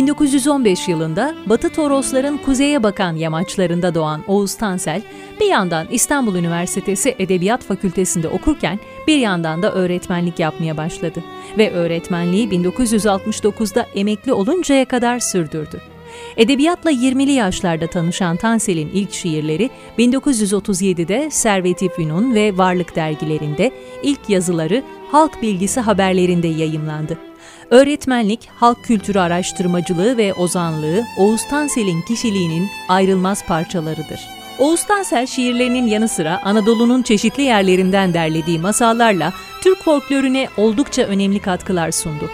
1915 yılında Batı Torosların kuzeye bakan yamaçlarında doğan Oğuz Tansel, bir yandan İstanbul Üniversitesi Edebiyat Fakültesinde okurken bir yandan da öğretmenlik yapmaya başladı ve öğretmenliği 1969'da emekli oluncaya kadar sürdürdü. Edebiyatla 20'li yaşlarda tanışan Tansel'in ilk şiirleri 1937'de Servet-i Fünun ve Varlık dergilerinde, ilk yazıları Halk Bilgisi haberlerinde yayımlandı. Öğretmenlik, halk kültürü araştırmacılığı ve ozanlığı Oğuz Tansel'in kişiliğinin ayrılmaz parçalarıdır. Oğuz Tansel şiirlerinin yanı sıra Anadolu'nun çeşitli yerlerinden derlediği masallarla Türk folklorüne oldukça önemli katkılar sundu.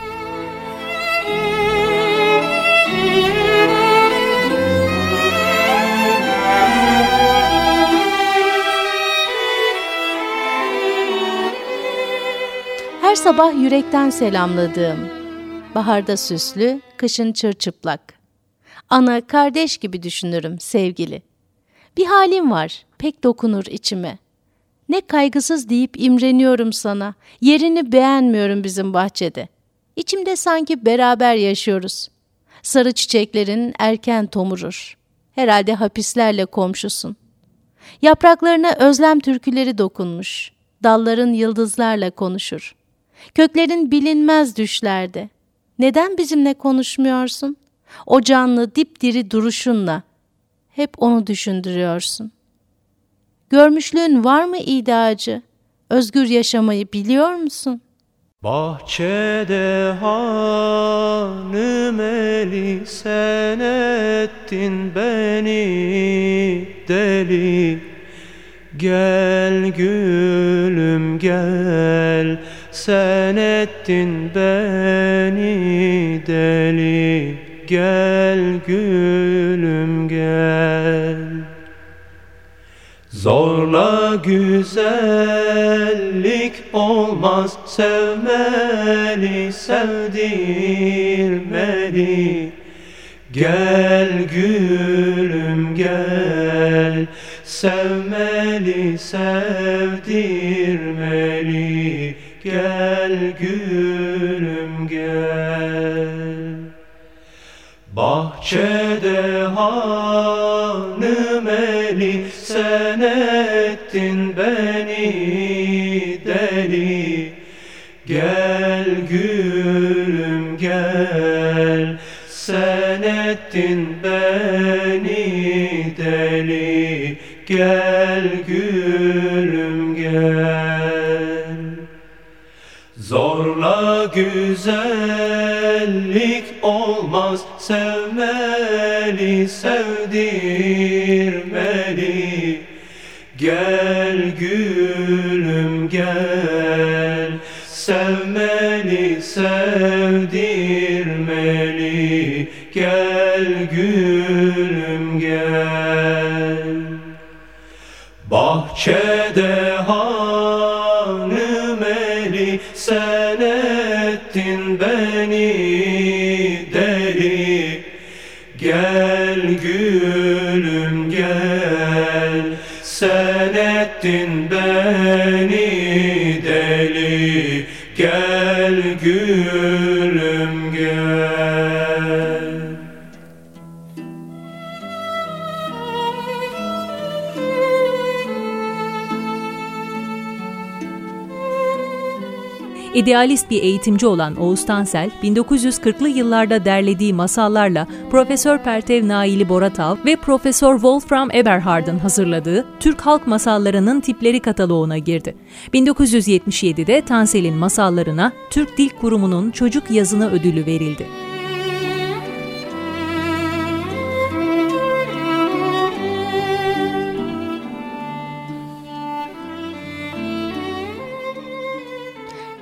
Her sabah yürekten selamladığım, baharda süslü, kışın çırçıplak. Ana, kardeş gibi düşünürüm sevgili. Bir halim var, pek dokunur içime. Ne kaygısız deyip imreniyorum sana, yerini beğenmiyorum bizim bahçede. İçimde sanki beraber yaşıyoruz. Sarı çiçeklerin erken tomurur. Herhalde hapislerle komşusun. Yapraklarına özlem türküleri dokunmuş. Dalların yıldızlarla konuşur. Köklerin bilinmez düşlerde. Neden bizimle konuşmuyorsun? O canlı dipdiri duruşunla. Hep onu düşündürüyorsun. Görmüşlüğün var mı idacı? Özgür yaşamayı biliyor musun? Bahçede hanım eli sen ettin beni deli Gel gülüm gel sen ettin beni deli Gel gülüm gel. Zorla güzellik olmaz Sevmeli, sevdirmeli. Gel gülüm gel Sevmeli, sevdirmeli Gel gülüm gel. Bahçede hanım eli Sen ettin beni deli. Gel gülüm gel Sen ettin beni deli. Gel gülüm güzellik olmaz. Sevmeli, sevdirmeli Gel gülüm gel. Sevmeli, sevdirmeli Gel gülüm gel. Bahçede ettin beni deli. Gel gülüm gel. Sen ettin beni deli. Gel gülüm İdealist bir eğitimci olan Oğuz Tansel, 1940'lı yıllarda derlediği masallarla Profesör Pertev Naili Boratav ve Profesör Wolfram Eberhard'ın hazırladığı Türk Halk Masallarının Tipleri kataloğuna girdi. 1977'de Tansel'in masallarına Türk Dil Kurumu'nun Çocuk Yazını Ödülü verildi.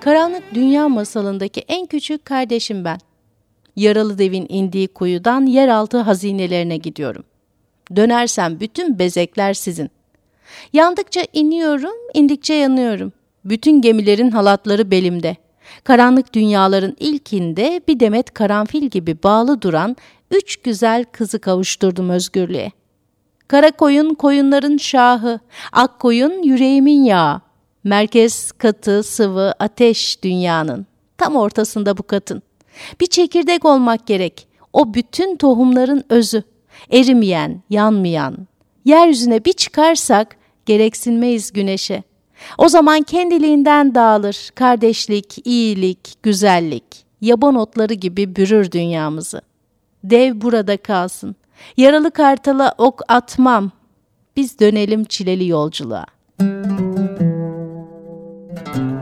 Karanlık Dünya masalındaki en küçük kardeşim ben. Yaralı devin indiği kuyudan yeraltı hazinelerine gidiyorum. Dönersem bütün bezekler sizin. Yandıkça iniyorum, indikçe yanıyorum. Bütün gemilerin halatları belimde. Karanlık dünyaların ilkinde bir demet karanfil gibi bağlı duran üç güzel kızı kavuşturdum özgürlüğe. Kara koyun koyunların şahı, ak koyun yüreğimin yağı. Merkez katı, sıvı, ateş dünyanın. Tam ortasında bu katın. Bir çekirdek olmak gerek. O bütün tohumların özü. Erimeyen, yanmayan. Yeryüzüne bir çıkarsak gereksinmeyiz güneşe. O zaman kendiliğinden dağılır kardeşlik, iyilik, güzellik. Yaban otları gibi bürür dünyamızı. Dev burada kalsın. Yaralı kartala ok atmam. Biz dönelim çileli yolculuğa. Başka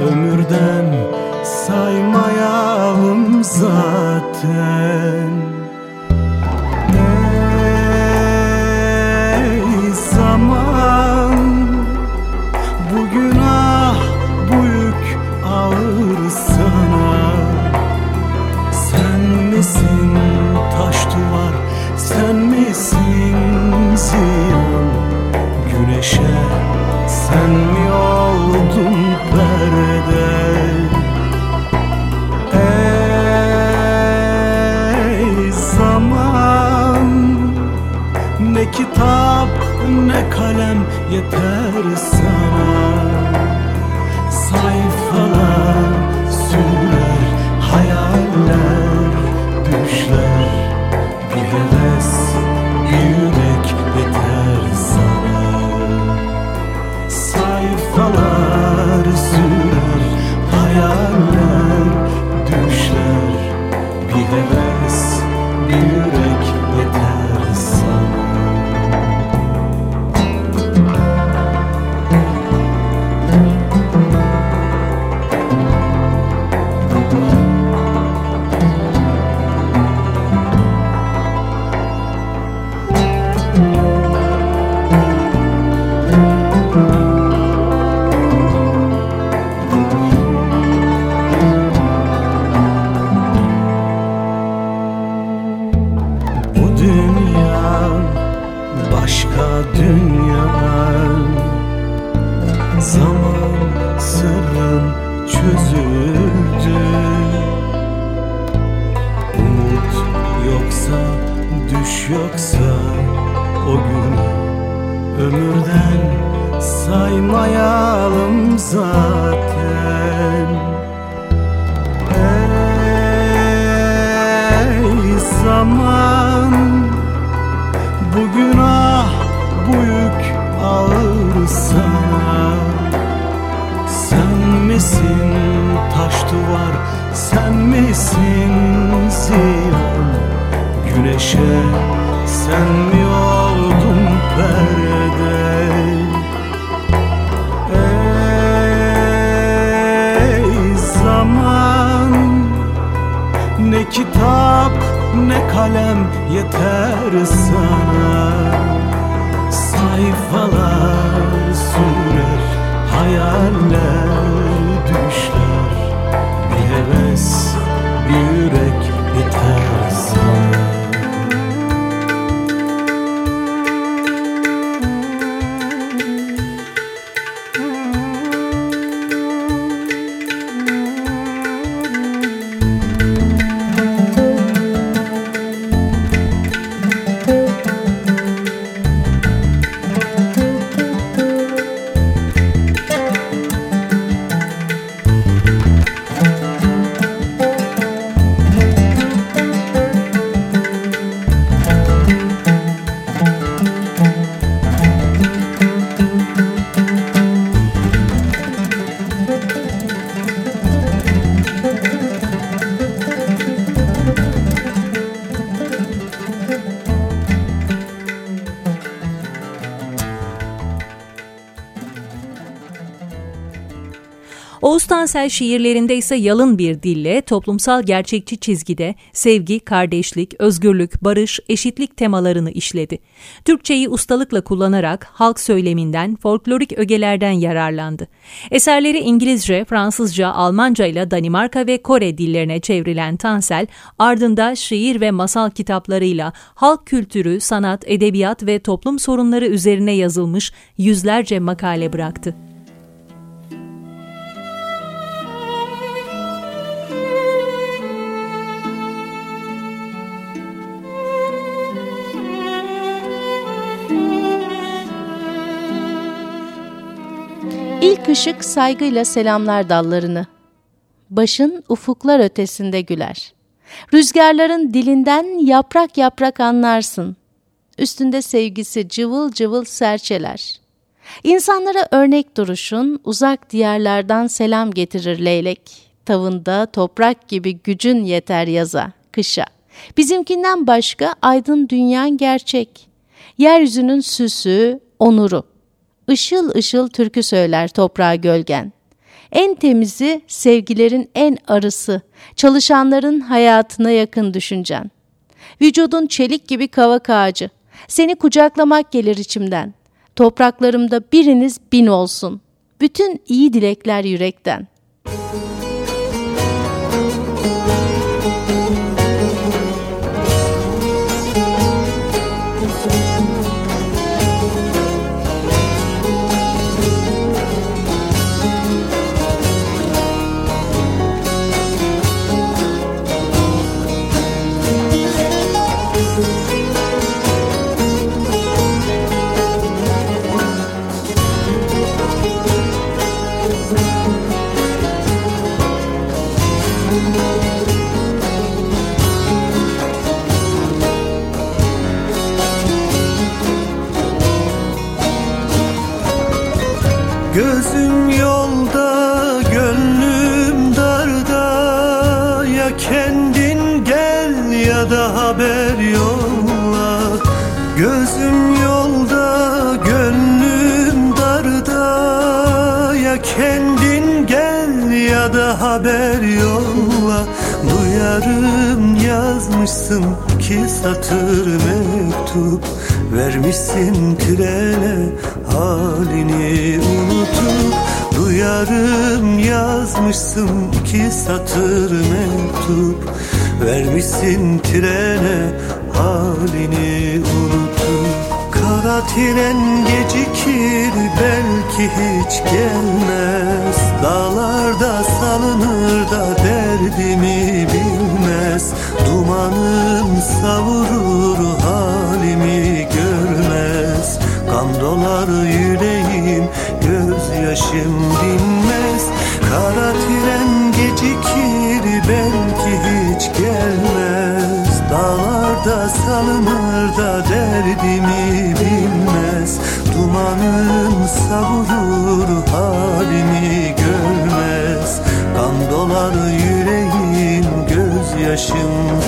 Ömürden saymayalım zaten. Ey zaman Bugün ah bu yük ağır sana. Sen misin taş duvar Sen misin ziyan? Güneşe sen kitap ne kalem yeter sana. Sayfalar sürer hayaller düşler Bir heves bir yürek yeter sana. Sayfalar yoksa o gün Ömürden saymayalım zaten. Ey zaman Bugün ah bu yük ağır sana Sen misin taş duvar Sen misin ziyan? Güneşe sen mi oldun perde? Ey zaman Ne kitap ne kalem yeter sana. Sayfalar sürer hayaller düşler Bir heves bir yürek Oğuz Tansel şiirlerinde ise yalın bir dille toplumsal gerçekçi çizgide sevgi, kardeşlik, özgürlük, barış, eşitlik temalarını işledi. Türkçeyi ustalıkla kullanarak halk söyleminden, folklorik ögelerden yararlandı. Eserleri İngilizce, Fransızca, Almanca ile Danimarka ve Kore dillerine çevrilen Tansel, ardında şiir ve masal kitaplarıyla halk kültürü, sanat, edebiyat ve toplum sorunları üzerine yazılmış yüzlerce makale bıraktı. İlk ışık saygıyla selamlar dallarını. Başın ufuklar ötesinde güler. Rüzgarların dilinden yaprak yaprak anlarsın. Üstünde sevgisi cıvıl cıvıl serçeler. İnsanlara örnek duruşun uzak diyarlardan selam getirir leylek. Tavında toprak gibi gücün yeter yaza, kışa. Bizimkinden başka aydın dünyan gerçek. Yeryüzünün süsü, onuru. Işıl ışıl türkü söyler toprağa gölgen. En temizi sevgilerin en arısı, çalışanların hayatına yakın düşüncen. Vücudun çelik gibi kavak ağacı. Seni kucaklamak gelir içimden. Topraklarımda biriniz bin olsun. Bütün iyi dilekler yürekten. Satır mektup Vermişsin trene halini unutup. Kara tren gecikir belki hiç gelmez. Dağlarda salınır da derdimi bilmez. Dumanım savurur halimi görmez. Kan dolar yüreğim gözyaşım dinmez belki hiç gelmez. Dağlarda salınır da derdimi bilmez. Dumanım savurur halimi görmez. Kan dolar yüreğim gözyaşım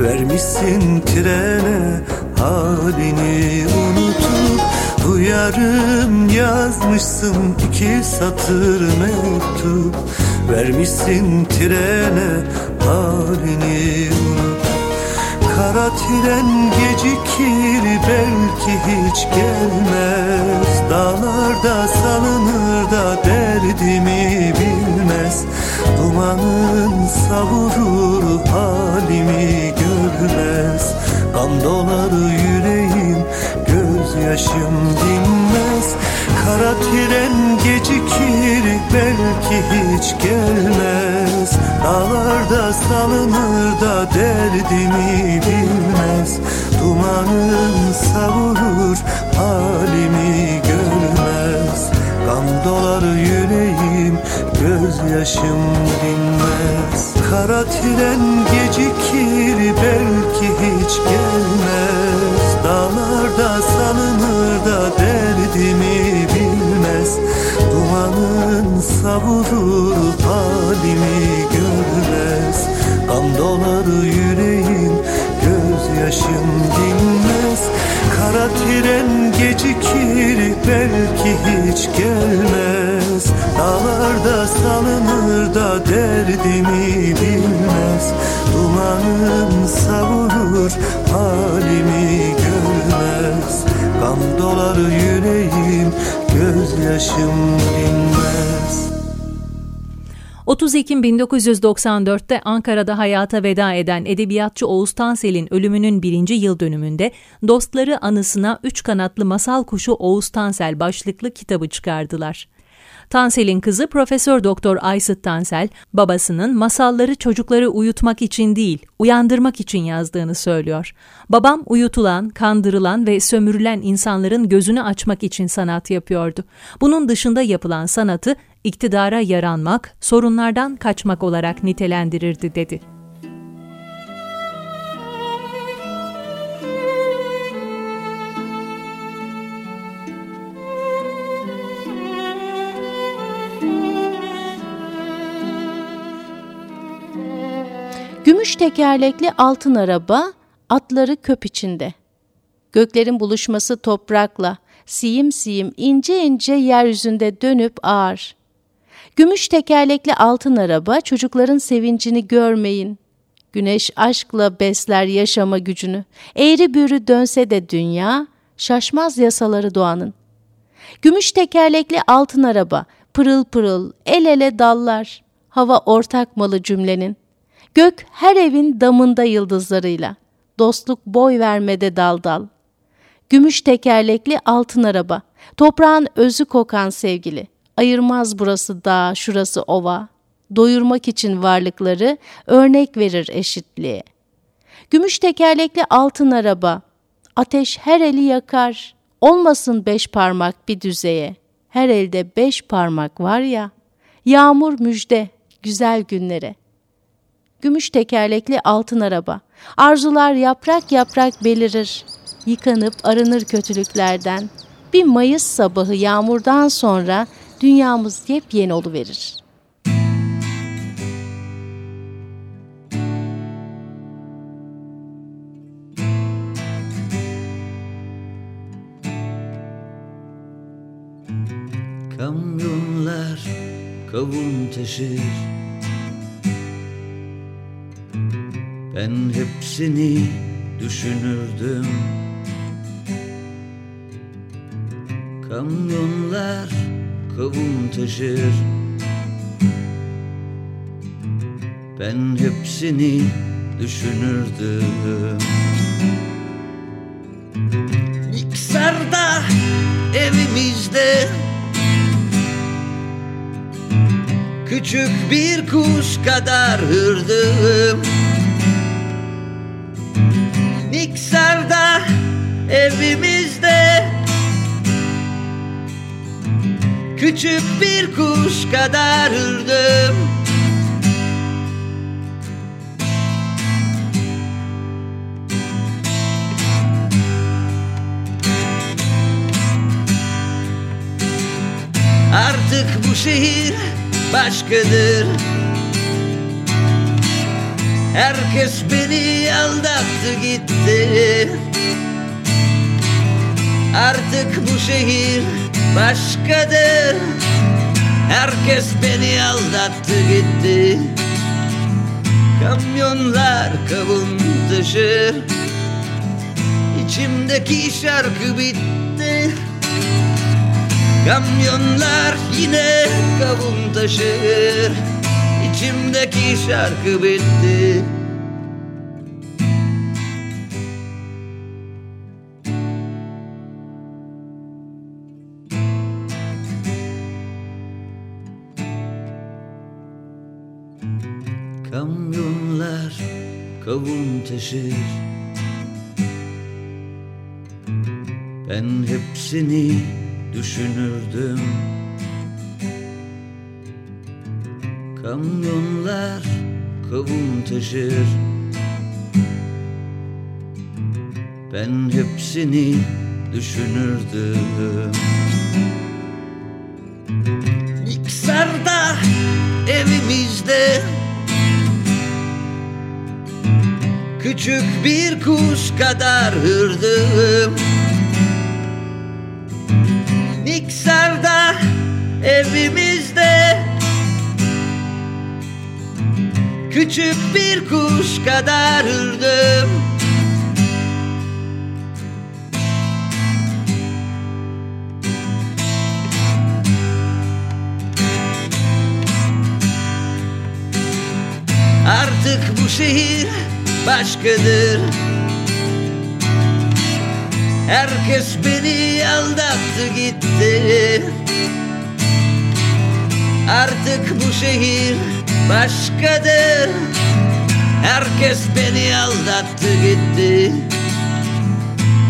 Vermişsin trene halini unutup Duyarım yazmışsın iki satır mektup. Vermişsin trene halini unut Kara tren gecikir belki hiç gelmez. Dağlarda salınır da derdimi bilmez. Dumanın savurur halimi görmez. Kan dolar yüreğim gözyaşım dinmez. Kara tren gecikir belki hiç gelmez. Dağlarda salınır da derdimi bilmez. Dumanın savurur halimi görmez. Kan dolar yüreğim gözyaşım dinmez. Kara tren halimi görmez Kan dolar yüreğim gözyaşım dinmez. Kara tren gecikir belki hiç gelmez. Dağlarda salınır da derdimi bilmez. Dumanın savurur halimi görmez. Kan dolar yüreğim gözyaşım dinmez 30 Ekim 1994'te Ankara'da hayata veda eden edebiyatçı Oğuz Tansel'in ölümünün birinci yıl dönümünde dostları anısına Üç Kanatlı Masal Kuşu Oğuz Tansel başlıklı kitabı çıkardılar. Tansel'in kızı Profesör Doktor Aysıt Tansel, babasının masalları çocukları uyutmak için değil, uyandırmak için yazdığını söylüyor. Babam uyutulan, kandırılan ve sömürülen insanların gözünü açmak için sanat yapıyordu. Bunun dışında yapılan sanatı iktidara yaranmak, sorunlardan kaçmak olarak nitelendirirdi dedi. Gümüş tekerlekli altın araba, atları köp içinde. Göklerin buluşması toprakla, siyim siyim ince ince yeryüzünde dönüp ağır. Gümüş tekerlekli altın araba çocukların sevincini görmeyin. Güneş aşkla besler yaşama gücünü. Eğri büğrü dönse de dünya, şaşmaz yasaları doğanın. Gümüş tekerlekli altın araba, pırıl pırıl, el ele dallar. Hava ortak malı cümlenin. Gök her evin damında yıldızlarıyla. Dostluk boy vermede dal dal. Gümüş tekerlekli altın araba. Toprağın özü kokan sevgili. Ayırmaz burası dağ, şurası ova. Doyurmak için varlıkları örnek verir eşitliğe. Gümüş tekerlekli altın araba. Ateş her eli yakar. Olmasın beş parmak bir düzeye. Her elde beş parmak var ya. Yağmur müjde güzel günlere.'' Gümüş tekerlekli altın araba. Arzular yaprak yaprak belirir. Yıkanıp arınır kötülüklerden. Bir Mayıs sabahı yağmurdan sonra dünyamız yepyeni oluverir. Kamyonlar kavun taşır Ben hepsini düşünürdüm. Kamyonlar kavun taşır. Ben hepsini düşünürdüm. Niksar'da evimizde Küçük bir kuş kadar hırdım evimizde. Küçük bir kuş kadar kadardım Artık bu şehir başkadır. Herkes beni aldattı gitti. Artık bu şehir başkadır. Herkes beni aldattı gitti. Kamyonlar kavun taşır İçimdeki şarkı bitti. Kamyonlar yine kavun taşır İçimdeki şarkı bitti Kamyonlar kavun taşır. Ben hepsini düşünürdüm. Kamyonlar kavun taşır. Ben hepsini düşünürdüm Küçük bir kuş kadar hırdım. Niksar'da evimizde. Küçük bir kuş kadar hırdım. Artık bu şehir başkadır. Herkes beni aldattı gitti. Artık bu şehir başkadır. Herkes beni aldattı gitti.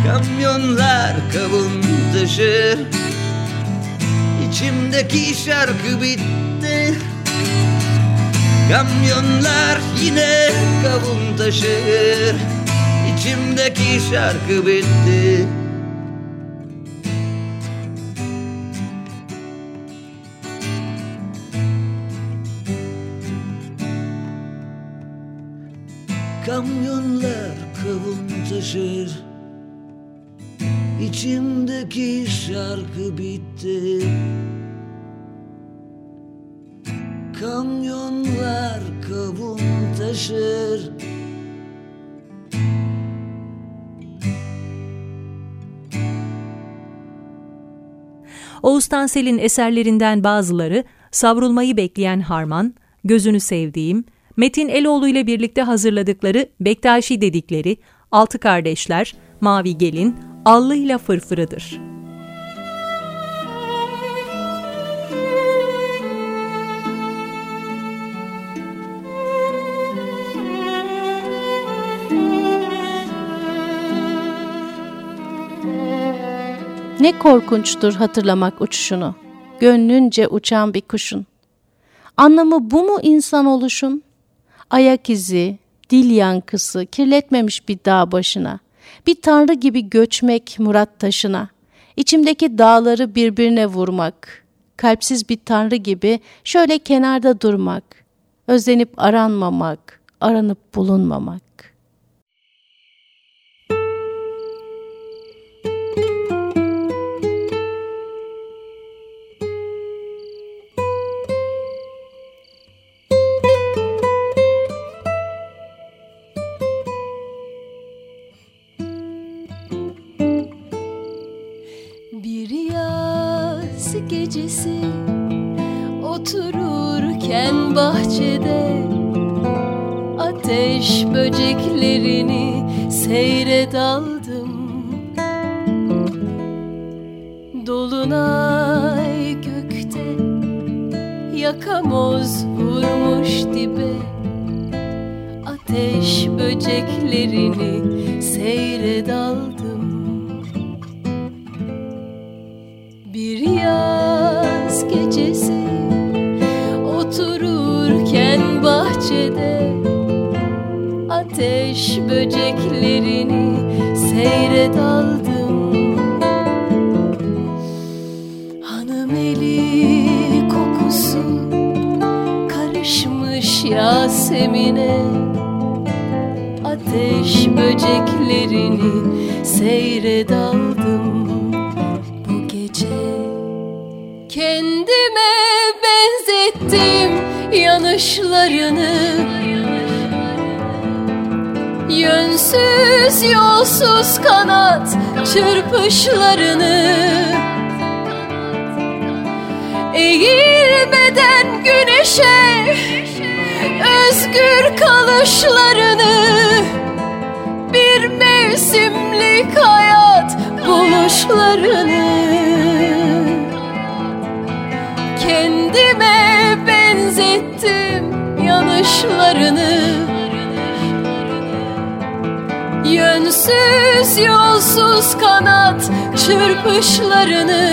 Kamyonlar kavun taşır İçimdeki şarkı bitti Kamyonlar yine kavun taşır İçimdeki şarkı bitti. Kamyonlar kavun taşır İçimdeki şarkı bitti Kamyonlar kavun taşır Oğuz Tansel'in eserlerinden bazıları Savrulmayı Bekleyen Harman, Gözünü Sevdiğim, Metin Eloğlu ile birlikte hazırladıkları Bektaşi dedikleri Altı Kardeşler, Mavi Gelin, Allı ile Fırfırıdır. Ne korkunçtur hatırlamak uçuşunu, gönlünce uçan bir kuşun. Anlamı bu mu insan oluşun? Ayak izi, dil yankısı kirletmemiş bir dağ başına. Bir tanrı gibi göçmek murat taşına. İçimdeki dağları birbirine vurmak. Kalpsiz bir tanrı gibi şöyle kenarda durmak. Özlenip aranmamak, aranıp bulunmamak. gözlerini seyre daldım Bir yaz gecesi otururken bahçede Ateş böceklerini seyre daldım Hanım eli kokusu karışmış Yasemin'e böceklerini seyre daldım bu gece Kendime benzettim yanışlarını Yönsüz yolsuz kanat çırpışlarını. Eğilmeden güneşe özgür kalışlarını Bir mevsimlik hayat buluşlarını Kendime benzettim yanışlarını Yönsüz yolsuz kanat çırpışlarını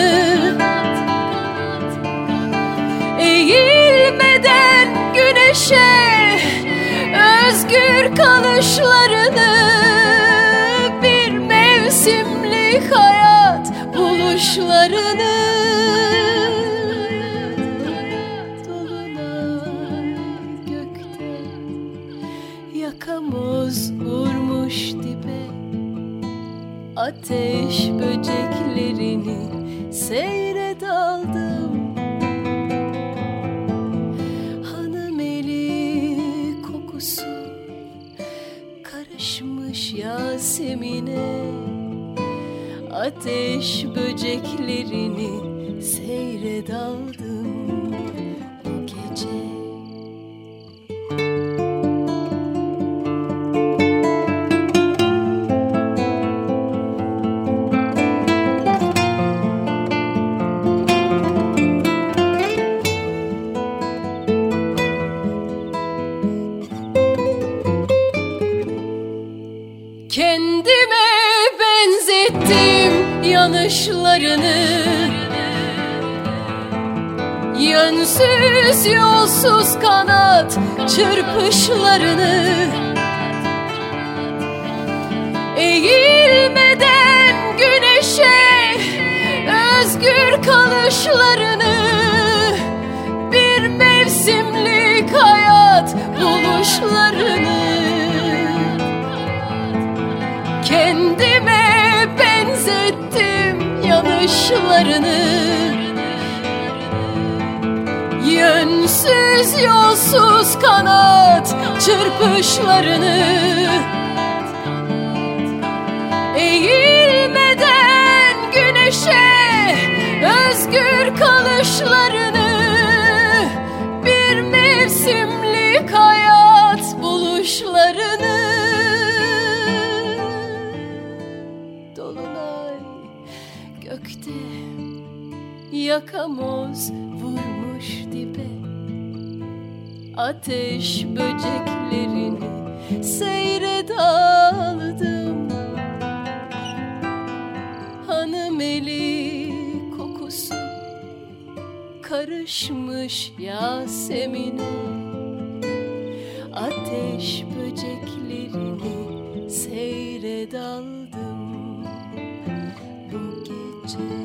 Eğilmeden güneşe özgür kalışlarını Bir mevsimlik hayat buluşlarını gökte yakamoz vurmuş dibe. Ateş böceklerini Ateş böceklerini seyre çırpışlarını Eğilmeden güneşe özgür kalışlarını. Bir mevsimlik hayat buluşlarını. Kendime benzettim yanışlarını Yönsüz yolsuz kanat çırpışlarını Eğilmeden güneşe özgür kalışlarını Bir mevsimlik hayat buluşlarını Dolunay gökte yakamoz Ateş böceklerini seyre daldım Hanım eli kokusu karışmış Yasemin'e. Ateş böceklerini seyre daldım bu gece